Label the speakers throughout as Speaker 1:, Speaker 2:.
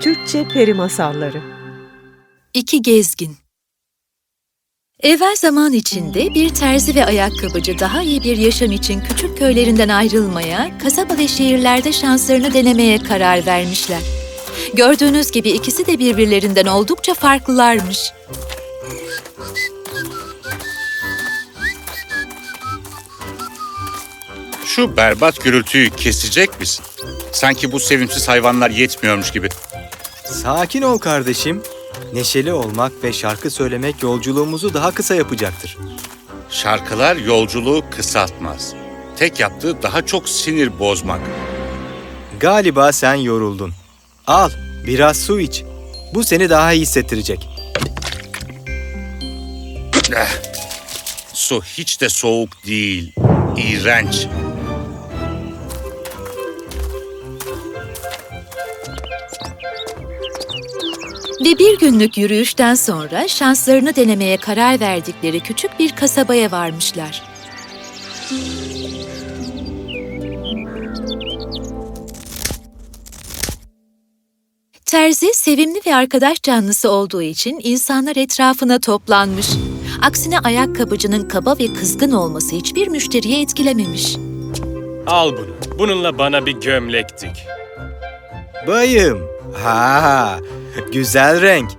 Speaker 1: Türkçe Peri Masalları
Speaker 2: İki Gezgin Evvel zaman içinde bir terzi ve ayakkabıcı daha iyi bir yaşam için küçük köylerinden ayrılmaya, kasaba ve şehirlerde şanslarını denemeye karar vermişler. Gördüğünüz gibi ikisi de birbirlerinden oldukça farklılarmış.
Speaker 3: Şu berbat gürültüyü kesecek misin? Sanki bu sevimsiz hayvanlar yetmiyormuş gibi.
Speaker 4: Sakin ol kardeşim. Neşeli olmak ve şarkı söylemek yolculuğumuzu daha kısa yapacaktır.
Speaker 3: Şarkılar yolculuğu kısaltmaz. Tek yaptığı daha çok sinir bozmak.
Speaker 4: Galiba sen yoruldun. Al, biraz su iç. Bu seni daha iyi hissettirecek.
Speaker 3: Su hiç de soğuk değil. İğrenç.
Speaker 2: Ve bir günlük yürüyüşten sonra şanslarını denemeye karar verdikleri küçük bir kasabaya varmışlar. Terzi sevimli ve arkadaş canlısı olduğu için insanlar etrafına toplanmış. Aksine ayakkabıcının kaba ve kızgın olması hiçbir müşteriye etkilememiş.
Speaker 5: Al bunu. Bununla bana bir gömlek dik.
Speaker 4: Bayım. Ha, güzel renk.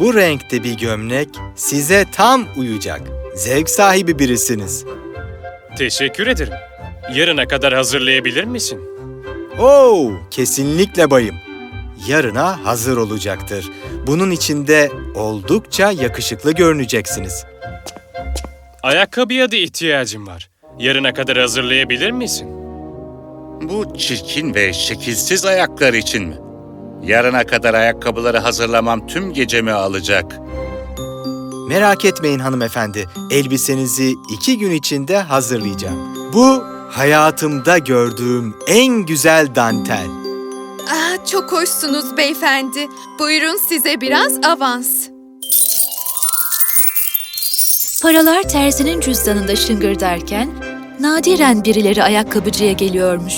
Speaker 4: Bu renkte bir gömlek size tam uyacak. Zevk sahibi birisiniz.
Speaker 5: Teşekkür ederim. Yarına kadar hazırlayabilir misin?
Speaker 4: Oo, kesinlikle bayım. Yarına hazır olacaktır. Bunun içinde oldukça yakışıklı görüneceksiniz.
Speaker 5: Ayakkabıya da ihtiyacım var. Yarına kadar hazırlayabilir misin?
Speaker 3: Bu çirkin ve şekilsiz ayaklar için mi? Yarına kadar ayakkabıları hazırlamam tüm gecemi alacak.
Speaker 4: Merak etmeyin hanımefendi, elbisenizi iki gün içinde hazırlayacağım. Bu hayatımda gördüğüm en güzel dantel.
Speaker 6: Ah, çok hoşsunuz beyefendi. Buyurun size biraz avans.
Speaker 2: Paralar terzinin cüzdanında şıngırdarken nadiren birileri ayakkabıcıya geliyormuş.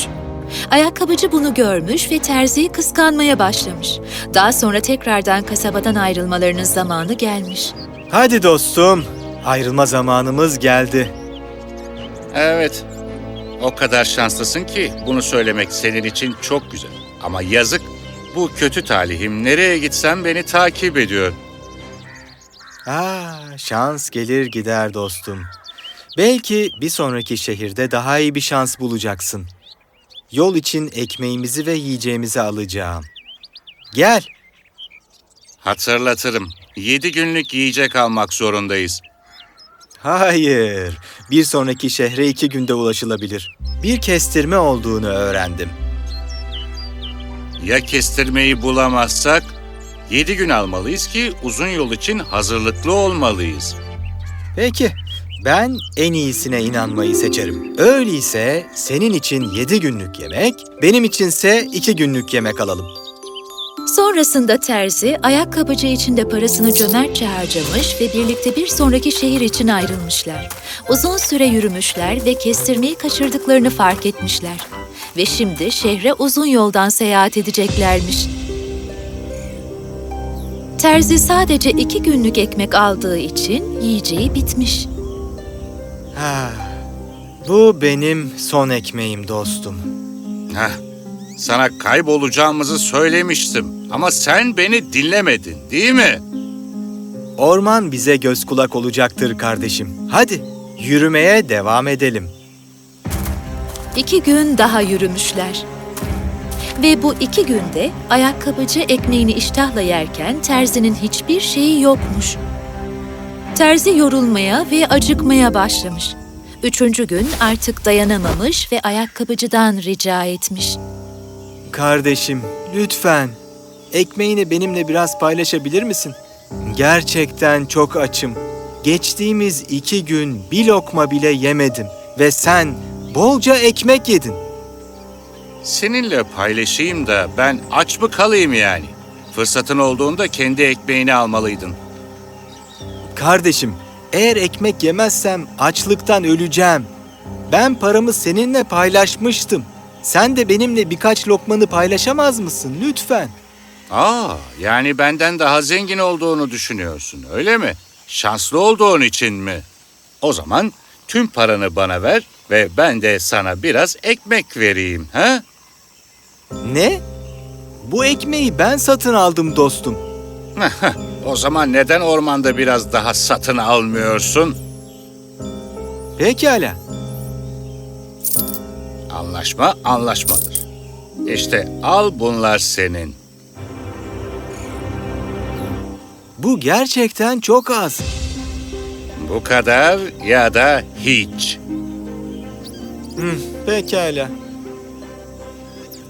Speaker 2: Ayakkabıcı bunu görmüş ve terziyi kıskanmaya başlamış. Daha sonra tekrardan kasabadan ayrılmalarının zamanı gelmiş.
Speaker 4: Hadi dostum, ayrılma zamanımız geldi.
Speaker 3: Evet. O kadar şanslısın ki bunu söylemek senin için çok güzel. Ama yazık. Bu kötü talihim nereye gitsem beni takip ediyor.
Speaker 4: Aa, şans gelir gider dostum. Belki bir sonraki şehirde daha iyi bir şans bulacaksın. Yol için ekmeğimizi ve yiyeceğimizi alacağım. Gel.
Speaker 3: Hatırlatırım. Yedi günlük yiyecek almak zorundayız.
Speaker 4: Hayır, bir sonraki şehre iki günde ulaşılabilir. Bir kestirme olduğunu öğrendim.
Speaker 3: Ya kestirmeyi bulamazsak? Yedi gün almalıyız ki uzun yol için hazırlıklı olmalıyız.
Speaker 4: Peki, ben en iyisine inanmayı seçerim. Öyleyse senin için yedi günlük yemek, benim içinse iki günlük yemek alalım.
Speaker 2: Sonrasında terzi ayakkabıcı için de parasını cömertçe harcamış ve birlikte bir sonraki şehir için ayrılmışlar. Uzun süre yürümüşler ve kestirmeyi kaçırdıklarını fark etmişler. Ve şimdi şehre uzun yoldan seyahat edeceklermiş. Terzi sadece iki günlük ekmek aldığı için yiyeceği bitmiş.
Speaker 4: Ha, bu benim son ekmeğim dostum.
Speaker 3: Heh, sana kaybolacağımızı söylemiştim. Ama sen beni dinlemedin, değil mi?
Speaker 4: Orman bize göz kulak olacaktır kardeşim. Hadi yürümeye devam edelim.
Speaker 2: İki gün daha yürümüşler. Ve bu iki günde ayakkabıcı ekmeğini iştahla yerken terzinin hiçbir şeyi yokmuş. Terzi yorulmaya ve acıkmaya başlamış. Üçüncü gün artık dayanamamış ve ayakkabıcıdan rica etmiş.
Speaker 4: Kardeşim, lütfen ekmeğini benimle biraz paylaşabilir misin? Gerçekten çok açım. Geçtiğimiz iki gün bir lokma bile yemedim ve sen bolca ekmek yedin.
Speaker 3: Seninle paylaşayım da ben aç mı kalayım yani? Fırsatın olduğunda kendi ekmeğini almalıydın.
Speaker 4: Kardeşim, eğer ekmek yemezsem açlıktan öleceğim. Ben paramı seninle paylaşmıştım. Sen de benimle birkaç lokmanı paylaşamaz mısın lütfen?
Speaker 3: Aa, yani benden daha zengin olduğunu düşünüyorsun, öyle mi? Şanslı olduğun için mi? O zaman tüm paranı bana ver ve ben de sana biraz ekmek vereyim, ha?
Speaker 4: Ne? Bu ekmeği ben satın aldım dostum.
Speaker 3: o zaman neden ormanda biraz daha satın almıyorsun?
Speaker 4: Pekala.
Speaker 3: Anlaşma anlaşmadır. İşte al bunlar senin.
Speaker 4: Bu gerçekten çok az.
Speaker 3: Bu kadar ya da hiç.
Speaker 4: Pekala.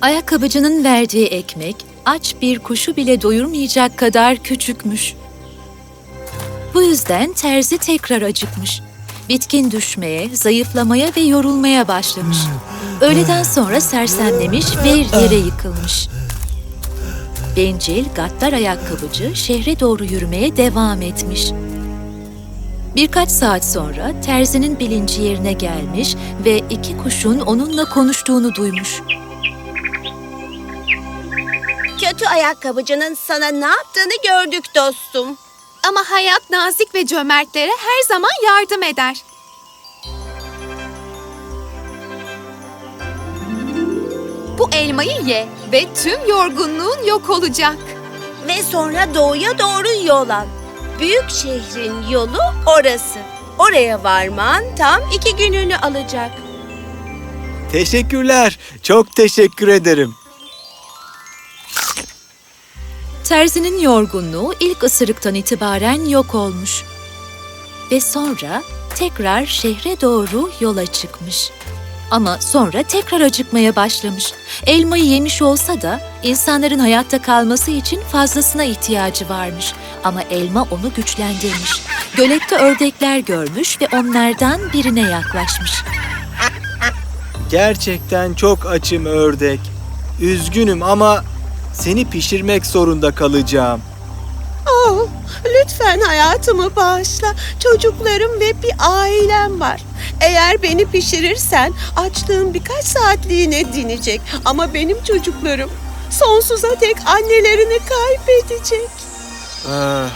Speaker 2: Ayakkabıcının verdiği ekmek aç bir kuşu bile doyurmayacak kadar küçükmüş. Bu yüzden terzi tekrar acıkmış. Bitkin düşmeye, zayıflamaya ve yorulmaya başlamış. Öğleden sonra sersemlemiş ve yere yıkılmış. Bencil, gaddar ayakkabıcı şehre doğru yürümeye devam etmiş. Birkaç saat sonra terzinin bilinci yerine gelmiş ve iki kuşun onunla konuştuğunu duymuş.
Speaker 7: Kötü ayakkabıcının sana ne yaptığını gördük dostum.
Speaker 6: Ama hayat nazik ve cömertlere her zaman yardım eder. Bu elmayı ye ve tüm yorgunluğun yok olacak.
Speaker 7: Ve sonra doğuya doğru yol al. Büyük şehrin yolu orası. Oraya varman tam iki gününü alacak.
Speaker 4: Teşekkürler. Çok teşekkür ederim.
Speaker 2: Terzinin yorgunluğu ilk ısırıktan itibaren yok olmuş. Ve sonra tekrar şehre doğru yola çıkmış. Ama sonra tekrar acıkmaya başlamış. Elmayı yemiş olsa da insanların hayatta kalması için fazlasına ihtiyacı varmış. Ama elma onu güçlendirmiş. Gölette ördekler görmüş ve onlardan birine yaklaşmış.
Speaker 4: Gerçekten çok açım ördek. Üzgünüm ama seni pişirmek zorunda kalacağım.
Speaker 8: Oh, lütfen hayatımı bağışla. Çocuklarım ve bir ailem var. Eğer beni pişirirsen açlığım birkaç saatliğine dinecek. Ama benim çocuklarım sonsuza dek annelerini kaybedecek.
Speaker 4: Ah,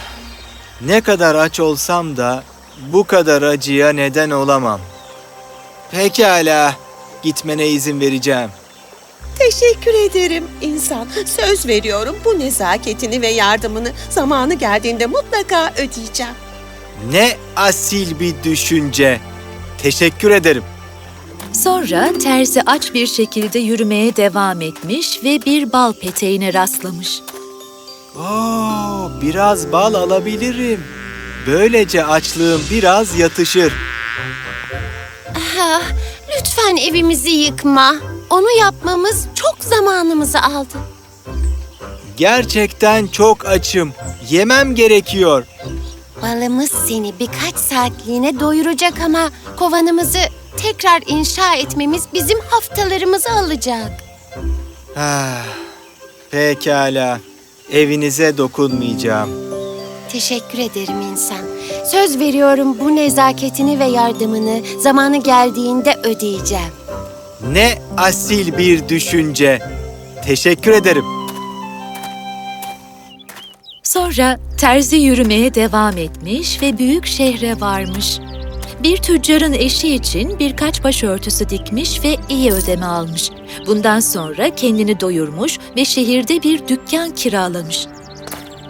Speaker 4: ne kadar aç olsam da bu kadar acıya neden olamam. Pekala, gitmene izin vereceğim.
Speaker 8: Teşekkür ederim insan. Söz veriyorum bu nezaketini ve yardımını zamanı geldiğinde mutlaka ödeyeceğim.
Speaker 4: Ne asil bir düşünce. Teşekkür ederim.
Speaker 2: Sonra terzi aç bir şekilde yürümeye devam etmiş ve bir bal peteğine rastlamış.
Speaker 4: Oo, biraz bal alabilirim. Böylece açlığım biraz yatışır.
Speaker 7: Ah, lütfen evimizi yıkma. Onu yapmamız çok zamanımızı aldı.
Speaker 4: Gerçekten çok açım. Yemem gerekiyor.
Speaker 7: Balımız seni birkaç saatliğine doyuracak ama kovanımızı tekrar inşa etmemiz bizim haftalarımızı alacak.
Speaker 4: Ah, pekala. Evinize dokunmayacağım.
Speaker 7: Teşekkür ederim insan. Söz veriyorum bu nezaketini ve yardımını zamanı geldiğinde ödeyeceğim.
Speaker 4: Ne asil bir düşünce. Teşekkür ederim.
Speaker 2: Sonra terzi yürümeye devam etmiş ve büyük şehre varmış. Bir tüccarın eşi için birkaç başörtüsü dikmiş ve iyi ödeme almış. Bundan sonra kendini doyurmuş ve şehirde bir dükkan kiralamış.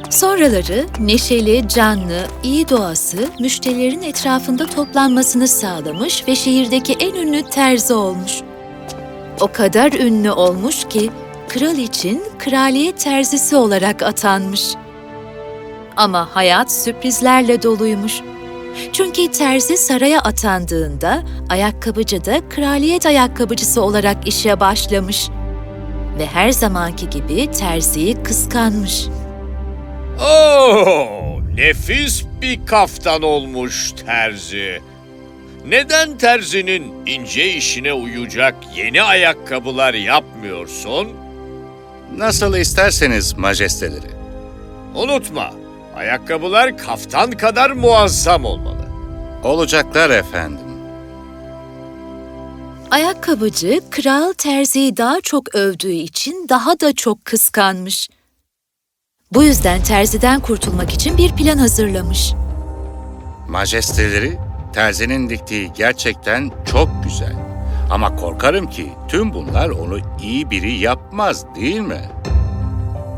Speaker 2: Sonraları neşeli, canlı, iyi doğası müşterilerin etrafında toplanmasını sağlamış ve şehirdeki en ünlü terzi olmuş. O kadar ünlü olmuş ki kral için kraliyet terzisi olarak atanmış. Ama hayat sürprizlerle doluymuş. Çünkü terzi saraya atandığında ayakkabıcı da kraliyet ayakkabıcısı olarak işe başlamış. Ve her zamanki gibi terziyi kıskanmış.
Speaker 9: Oo, nefis bir kaftan olmuş terzi. Neden terzinin ince işine uyacak yeni ayakkabılar yapmıyorsun?
Speaker 3: Nasıl isterseniz majesteleri.
Speaker 9: Unutma, ayakkabılar kaftan kadar muazzam olmalı.
Speaker 3: Olacaklar efendim.
Speaker 2: Ayakkabıcı kral terziyi daha çok övdüğü için daha da çok kıskanmış. Bu yüzden terziden kurtulmak için bir plan hazırlamış.
Speaker 3: Majesteleri, terzinin diktiği gerçekten çok güzel. Ama korkarım ki tüm bunlar onu iyi biri yapmaz değil mi?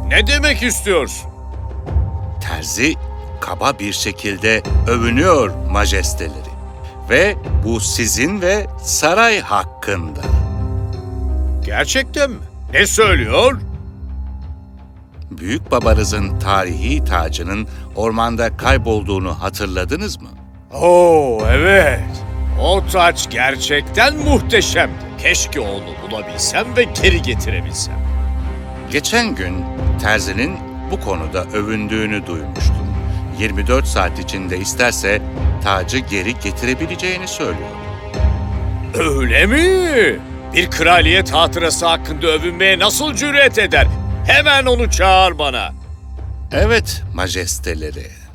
Speaker 9: Ne demek istiyorsun?
Speaker 3: Terzi kaba bir şekilde övünüyor majesteleri. Ve bu sizin ve saray hakkında.
Speaker 9: Gerçekten mi? Ne söylüyor?
Speaker 3: Büyük babanızın tarihi tacının ormanda kaybolduğunu hatırladınız mı?
Speaker 9: Oo evet. O taç gerçekten muhteşemdi. Keşke onu bulabilsem ve geri getirebilsem.
Speaker 3: Geçen gün terzinin bu konuda övündüğünü duymuştum. 24 saat içinde isterse tacı geri getirebileceğini söylüyor.
Speaker 9: Öyle mi? Bir kraliyet hatırası hakkında övünmeye nasıl cüret eder? Hemen onu çağır bana.
Speaker 3: Evet majesteleri.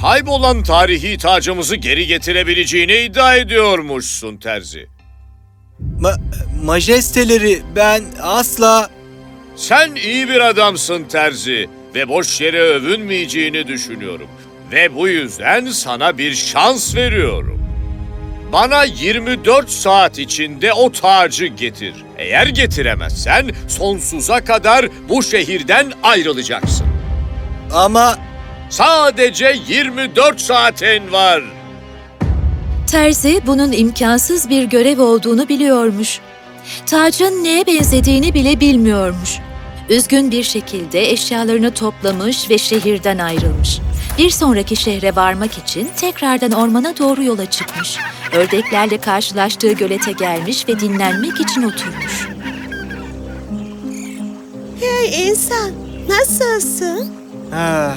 Speaker 9: Kaybolan tarihi tacımızı geri getirebileceğini iddia ediyormuşsun Terzi.
Speaker 4: Ma- majesteleri ben asla...
Speaker 9: Sen iyi bir adamsın Terzi ve boş yere övünmeyeceğini düşünüyorum. Ve bu yüzden sana bir şans veriyorum. Bana 24 saat içinde o tacı getir. Eğer getiremezsen sonsuza kadar bu şehirden ayrılacaksın.
Speaker 4: Ama
Speaker 9: Sadece 24 saatin var.
Speaker 2: Terzi bunun imkansız bir görev olduğunu biliyormuş. Tacın neye benzediğini bile bilmiyormuş. Üzgün bir şekilde eşyalarını toplamış ve şehirden ayrılmış. Bir sonraki şehre varmak için tekrardan ormana doğru yola çıkmış. Ördeklerle karşılaştığı gölete gelmiş ve dinlenmek için oturmuş.
Speaker 8: Hey insan, nasılsın?
Speaker 4: Ah,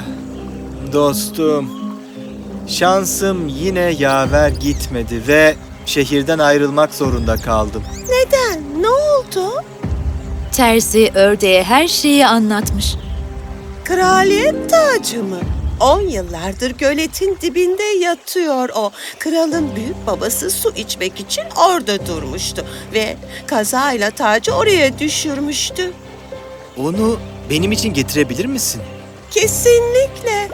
Speaker 4: dostum. Şansım yine yaver gitmedi ve şehirden ayrılmak zorunda kaldım.
Speaker 8: Neden? Ne oldu?
Speaker 2: Terzi ördeğe her şeyi anlatmış.
Speaker 8: Kraliyet tacı mı? On yıllardır göletin dibinde yatıyor o. Kralın büyük babası su içmek için orada durmuştu. Ve kazayla tacı oraya düşürmüştü.
Speaker 4: Onu benim için getirebilir misin?
Speaker 8: Kesinlikle.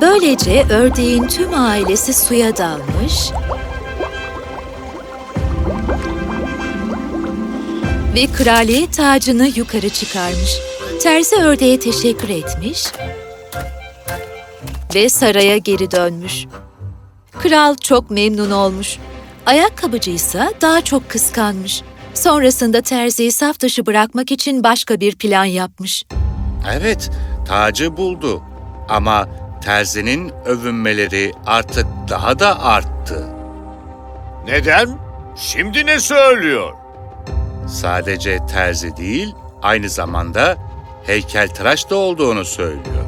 Speaker 2: Böylece ördeğin tüm ailesi suya dalmış ve kraliyet tacını yukarı çıkarmış. Terzi ördeğe teşekkür etmiş ve saraya geri dönmüş. Kral çok memnun olmuş. Ayakkabıcı ise daha çok kıskanmış. Sonrasında terziyi saf dışı bırakmak için başka bir plan yapmış.
Speaker 3: Evet, tacı buldu. Ama terzinin övünmeleri artık daha da arttı.
Speaker 9: Neden? Şimdi ne söylüyor?
Speaker 3: Sadece terzi değil, aynı zamanda heykeltıraş da olduğunu söylüyor.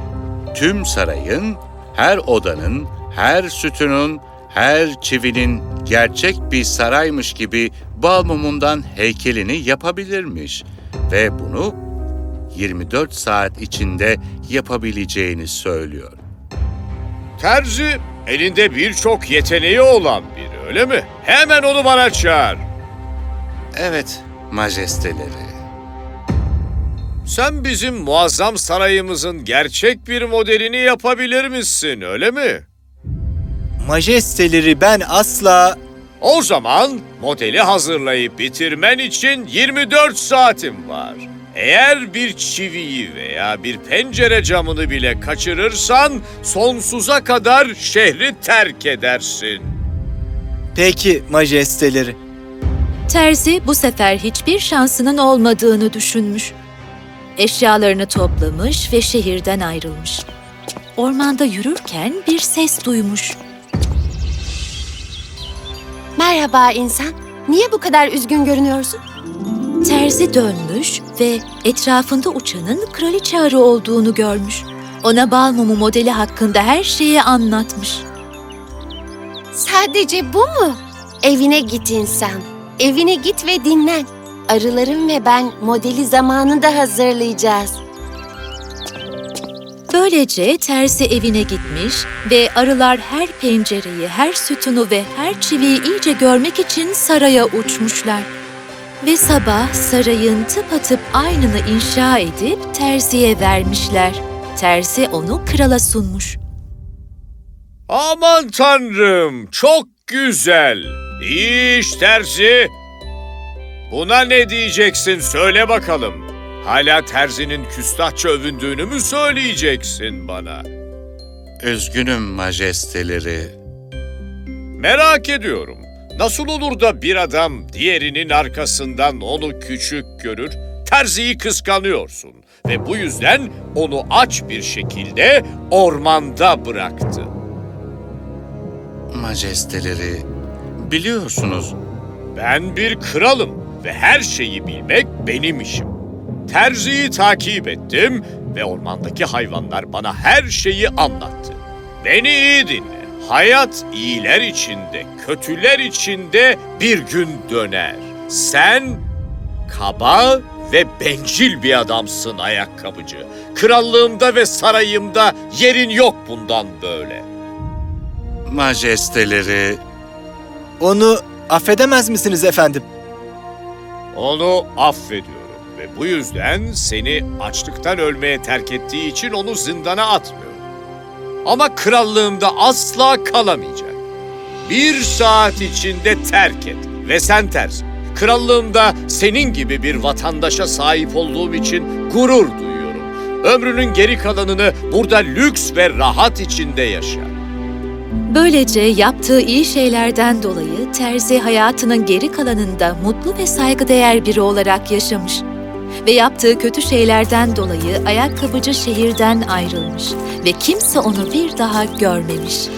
Speaker 3: Tüm sarayın, her odanın, her sütunun, her çivinin gerçek bir saraymış gibi bal mumundan heykelini yapabilirmiş ve bunu 24 saat içinde yapabileceğini söylüyor.
Speaker 9: Terzi elinde birçok yeteneği olan biri öyle mi? Hemen onu bana çağır.
Speaker 3: Evet, majesteleri.
Speaker 9: Sen bizim muazzam sarayımızın gerçek bir modelini yapabilir misin öyle mi?
Speaker 4: Majesteleri ben asla...
Speaker 9: O zaman modeli hazırlayıp bitirmen için 24 saatim var. Eğer bir çiviyi veya bir pencere camını bile kaçırırsan sonsuza kadar şehri terk edersin.
Speaker 4: Peki majesteleri.
Speaker 2: Terzi bu sefer hiçbir şansının olmadığını düşünmüş. Eşyalarını toplamış ve şehirden ayrılmış. Ormanda yürürken bir ses duymuş.
Speaker 7: Merhaba insan. Niye bu kadar üzgün görünüyorsun?
Speaker 2: Terzi dönmüş ve etrafında uçanın kraliçe arı olduğunu görmüş. Ona bal mumu modeli hakkında her şeyi anlatmış.
Speaker 7: Sadece bu mu? Evine git insan. Evine git ve dinlen. Arılarım ve ben modeli zamanında hazırlayacağız.
Speaker 2: Böylece terzi evine gitmiş ve arılar her pencereyi, her sütunu ve her çiviyi iyice görmek için saraya uçmuşlar. Ve sabah sarayın tıpatıp aynını inşa edip terziye vermişler. Terzi onu krala sunmuş.
Speaker 9: Aman tanrım, çok güzel. İyi iş terzi. Buna ne diyeceksin söyle bakalım. Hala terzinin küstahça övündüğünü mü söyleyeceksin bana?
Speaker 3: Üzgünüm majesteleri.
Speaker 9: Merak ediyorum. Nasıl olur da bir adam diğerinin arkasından onu küçük görür, terziyi kıskanıyorsun ve bu yüzden onu aç bir şekilde ormanda bıraktı.
Speaker 3: Majesteleri, biliyorsunuz
Speaker 9: Ben bir kralım ve her şeyi bilmek benim işim. Terziyi takip ettim ve ormandaki hayvanlar bana her şeyi anlattı. Beni iyi dinle. Hayat iyiler içinde, kötüler içinde bir gün döner. Sen kaba ve bencil bir adamsın ayakkabıcı. Krallığımda ve sarayımda yerin yok bundan böyle.
Speaker 3: majesteleri
Speaker 4: Onu affedemez misiniz efendim?
Speaker 9: Onu affediyorum ve bu yüzden seni açlıktan ölmeye terk ettiği için onu zindana atmıyorum. Ama krallığımda asla kalamayacak. Bir saat içinde terk et ve sen ters. Krallığımda senin gibi bir vatandaşa sahip olduğum için gurur duyuyorum. Ömrünün geri kalanını burada lüks ve rahat içinde yaşa.
Speaker 2: Böylece yaptığı iyi şeylerden dolayı Terzi hayatının geri kalanında mutlu ve saygıdeğer biri olarak yaşamış. Ve yaptığı kötü şeylerden dolayı ayakkabıcı şehirden ayrılmış ve kimse onu bir daha görmemiş.